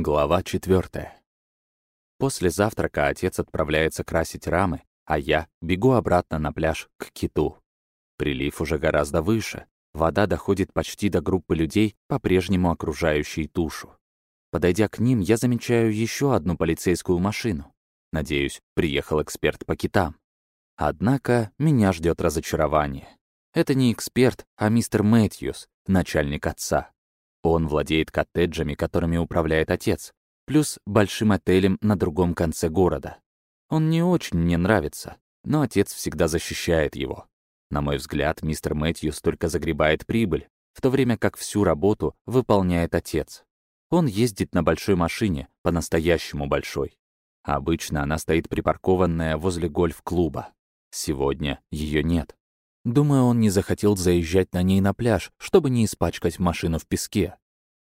Глава четвертая. После завтрака отец отправляется красить рамы, а я бегу обратно на пляж к киту. Прилив уже гораздо выше. Вода доходит почти до группы людей, по-прежнему окружающей тушу. Подойдя к ним, я замечаю еще одну полицейскую машину. Надеюсь, приехал эксперт по китам. Однако меня ждет разочарование. Это не эксперт, а мистер Мэтьюс, начальник отца. Он владеет коттеджами, которыми управляет отец, плюс большим отелем на другом конце города. Он не очень мне нравится, но отец всегда защищает его. На мой взгляд, мистер Мэтьюс только загребает прибыль, в то время как всю работу выполняет отец. Он ездит на большой машине, по-настоящему большой. Обычно она стоит припаркованная возле гольф-клуба. Сегодня ее нет. Думаю, он не захотел заезжать на ней на пляж, чтобы не испачкать машину в песке.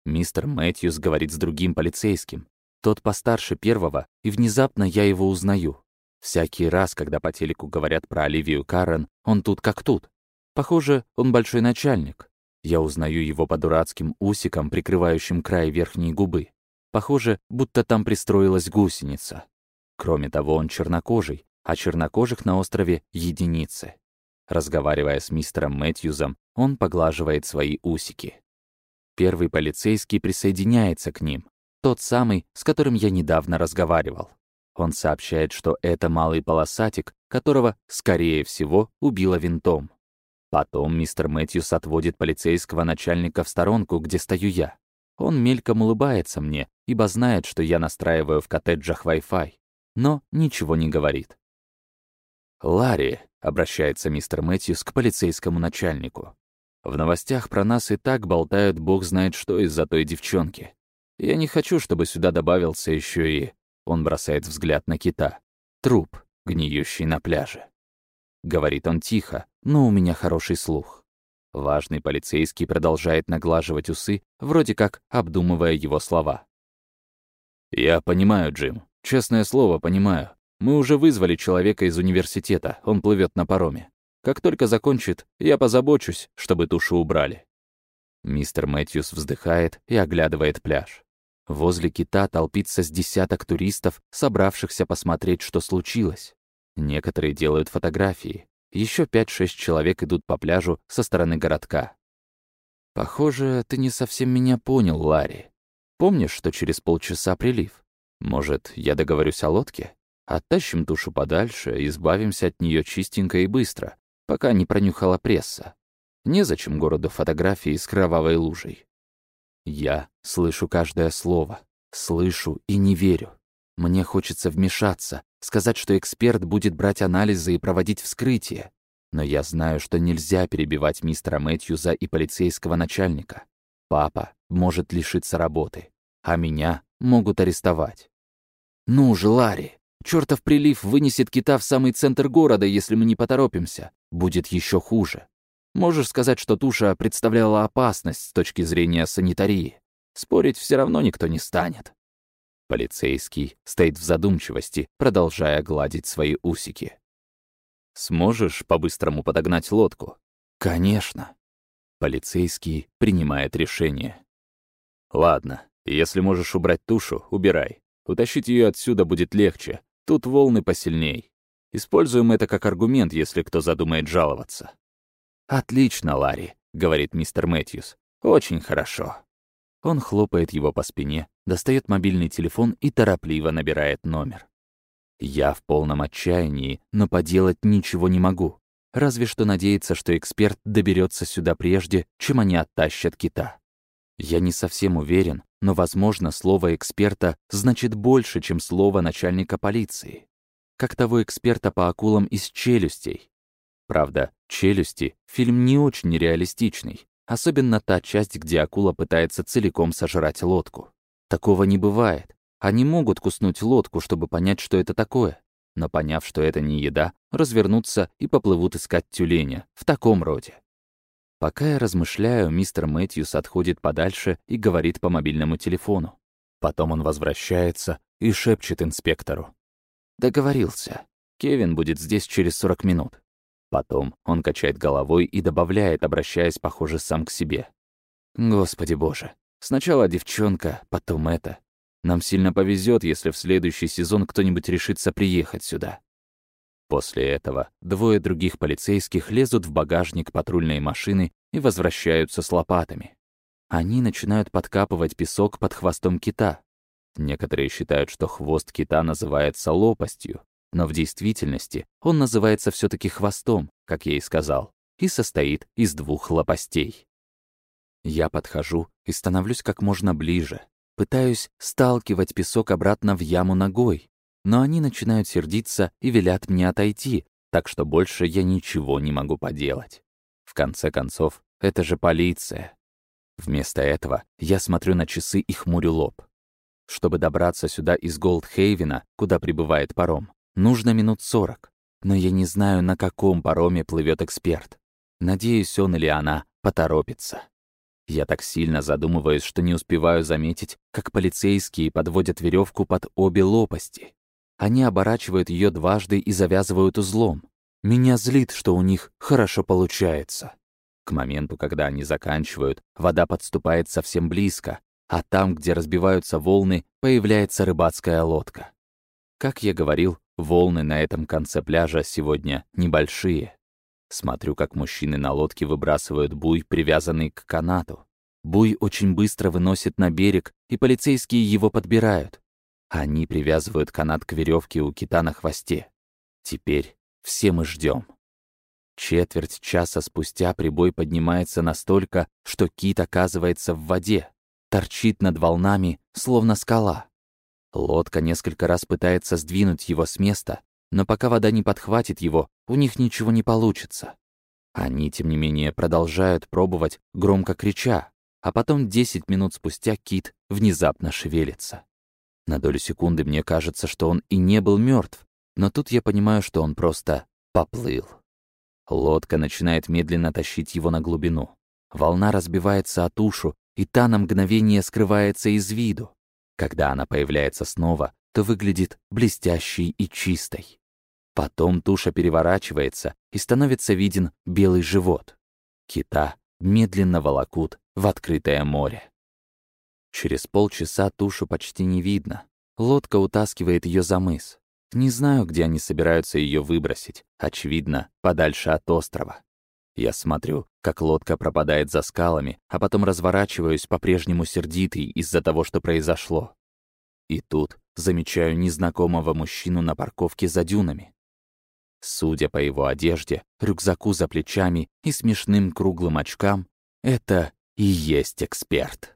Мистер Мэтьюс говорит с другим полицейским. Тот постарше первого, и внезапно я его узнаю. Всякий раз, когда по телеку говорят про Оливию Каррен, он тут как тут. Похоже, он большой начальник. Я узнаю его по дурацким усикам, прикрывающим край верхней губы. Похоже, будто там пристроилась гусеница. Кроме того, он чернокожий, а чернокожих на острове — единицы. Разговаривая с мистером Мэтьюзом, он поглаживает свои усики. Первый полицейский присоединяется к ним, тот самый, с которым я недавно разговаривал. Он сообщает, что это малый полосатик, которого, скорее всего, убило винтом. Потом мистер Мэтьюс отводит полицейского начальника в сторонку, где стою я. Он мельком улыбается мне, ибо знает, что я настраиваю в коттеджах Wi-Fi, но ничего не говорит. «Ларри», — обращается мистер Мэтьюс к полицейскому начальнику. «В новостях про нас и так болтают бог знает что из-за той девчонки. Я не хочу, чтобы сюда добавился еще и...» Он бросает взгляд на кита. «Труп, гниющий на пляже». Говорит он тихо, но у меня хороший слух. Важный полицейский продолжает наглаживать усы, вроде как обдумывая его слова. «Я понимаю, Джим. Честное слово, понимаю. Мы уже вызвали человека из университета, он плывет на пароме. Как только закончит, я позабочусь, чтобы тушу убрали». Мистер Мэтьюс вздыхает и оглядывает пляж. Возле кита толпится с десяток туристов, собравшихся посмотреть, что случилось. Некоторые делают фотографии. Еще пять-шесть человек идут по пляжу со стороны городка. «Похоже, ты не совсем меня понял, Ларри. Помнишь, что через полчаса прилив? Может, я договорюсь о лодке?» Оттащим тушу подальше, избавимся от нее чистенько и быстро, пока не пронюхала пресса. Незачем городу фотографии с кровавой лужей. Я слышу каждое слово, слышу и не верю. Мне хочется вмешаться, сказать, что эксперт будет брать анализы и проводить вскрытие. Но я знаю, что нельзя перебивать мистера Мэтьюза и полицейского начальника. Папа может лишиться работы, а меня могут арестовать. «Ну же, Ларри, Чертов прилив вынесет кита в самый центр города, если мы не поторопимся. Будет еще хуже. Можешь сказать, что туша представляла опасность с точки зрения санитарии. Спорить все равно никто не станет. Полицейский стоит в задумчивости, продолжая гладить свои усики. «Сможешь по-быстрому подогнать лодку?» «Конечно». Полицейский принимает решение. «Ладно, если можешь убрать тушу, убирай. Утащить ее отсюда будет легче, Тут волны посильней. Используем это как аргумент, если кто задумает жаловаться. «Отлично, Ларри», — говорит мистер Мэтьюс. «Очень хорошо». Он хлопает его по спине, достает мобильный телефон и торопливо набирает номер. Я в полном отчаянии, но поделать ничего не могу. Разве что надеяться, что эксперт доберется сюда прежде, чем они оттащат кита. Я не совсем уверен, но, возможно, слово эксперта значит больше, чем слово начальника полиции. Как того эксперта по акулам из «Челюстей». Правда, «Челюсти» — фильм не очень реалистичный, особенно та часть, где акула пытается целиком сожрать лодку. Такого не бывает. Они могут куснуть лодку, чтобы понять, что это такое, но поняв, что это не еда, развернутся и поплывут искать тюленя в таком роде. Пока я размышляю, мистер Мэтьюс отходит подальше и говорит по мобильному телефону. Потом он возвращается и шепчет инспектору. «Договорился. Кевин будет здесь через 40 минут». Потом он качает головой и добавляет, обращаясь, похоже, сам к себе. «Господи боже. Сначала девчонка, потом это. Нам сильно повезет, если в следующий сезон кто-нибудь решится приехать сюда. После этого двое других полицейских лезут в багажник патрульной машины и возвращаются с лопатами. Они начинают подкапывать песок под хвостом кита. Некоторые считают, что хвост кита называется лопастью, но в действительности он называется все таки хвостом, как я и сказал, и состоит из двух лопастей. Я подхожу и становлюсь как можно ближе, пытаюсь сталкивать песок обратно в яму ногой, но они начинают сердиться и велят мне отойти, так что больше я ничего не могу поделать. В конце концов, это же полиция. Вместо этого я смотрю на часы и хмурю лоб. Чтобы добраться сюда из Голдхейвена, куда прибывает паром, нужно минут сорок. Но я не знаю, на каком пароме плывет эксперт. Надеюсь, он или она поторопится. Я так сильно задумываюсь, что не успеваю заметить, как полицейские подводят веревку под обе лопасти. Они оборачивают ее дважды и завязывают узлом. Меня злит, что у них хорошо получается. К моменту, когда они заканчивают, вода подступает совсем близко, а там, где разбиваются волны, появляется рыбацкая лодка. Как я говорил, волны на этом конце пляжа сегодня небольшие. Смотрю, как мужчины на лодке выбрасывают буй, привязанный к канату. Буй очень быстро выносит на берег, и полицейские его подбирают. Они привязывают канат к веревке у кита на хвосте. Теперь все мы ждем. Четверть часа спустя прибой поднимается настолько, что кит оказывается в воде, торчит над волнами, словно скала. Лодка несколько раз пытается сдвинуть его с места, но пока вода не подхватит его, у них ничего не получится. Они, тем не менее, продолжают пробовать, громко крича, а потом 10 минут спустя кит внезапно шевелится. На долю секунды мне кажется, что он и не был мертв, но тут я понимаю, что он просто поплыл. Лодка начинает медленно тащить его на глубину. Волна разбивается о тушу, и та на мгновение скрывается из виду. Когда она появляется снова, то выглядит блестящей и чистой. Потом туша переворачивается, и становится виден белый живот. Кита медленно волокут в открытое море. Через полчаса тушу почти не видно. Лодка утаскивает ее за мыс. Не знаю, где они собираются ее выбросить. Очевидно, подальше от острова. Я смотрю, как лодка пропадает за скалами, а потом разворачиваюсь по-прежнему сердитый из-за того, что произошло. И тут замечаю незнакомого мужчину на парковке за дюнами. Судя по его одежде, рюкзаку за плечами и смешным круглым очкам, это и есть эксперт.